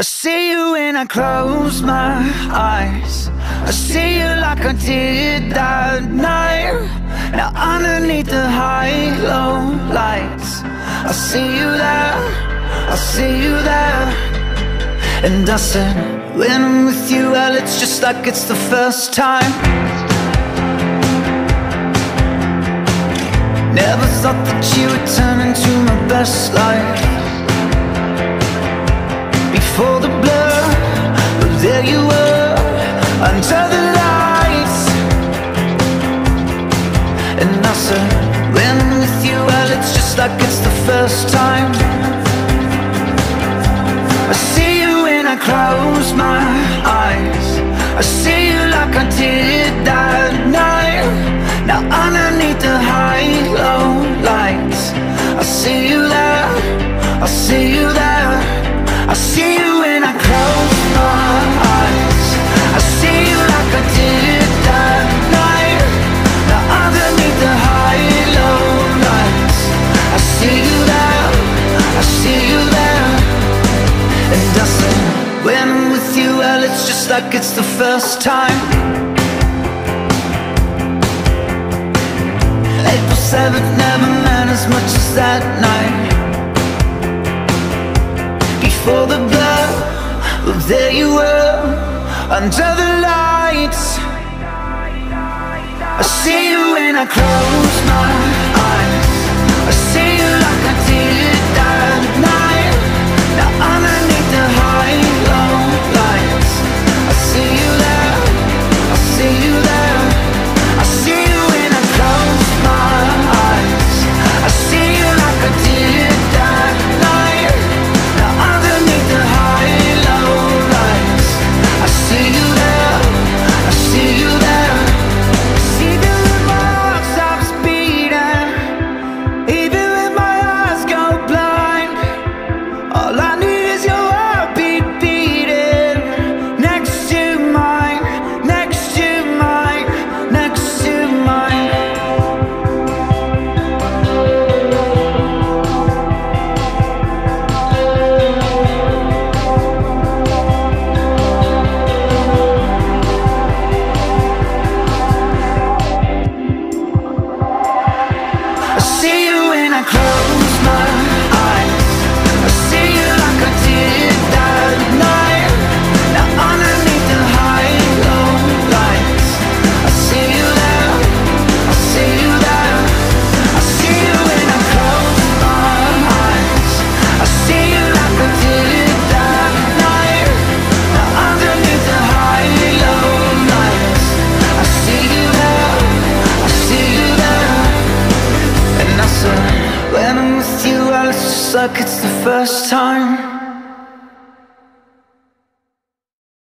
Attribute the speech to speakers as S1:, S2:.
S1: I see you when I close my eyes. I see you like I did that night. Now underneath the high low lights, I see you there. I see you there. And I said, when I'm with you, well, it's just like it's the first time. Never thought that you would turn into my best life like it's the first time. I see you when I close my eyes. I see you like I did that night. Now underneath the high low lights I see you there, I see you there. I see when I'm with you, well, it's just like it's the first time. April 7th never meant as much as that night. Before the blur, well there you were Under the lights. I see you when I close my eyes close my eyes with you, it's just like it's the first time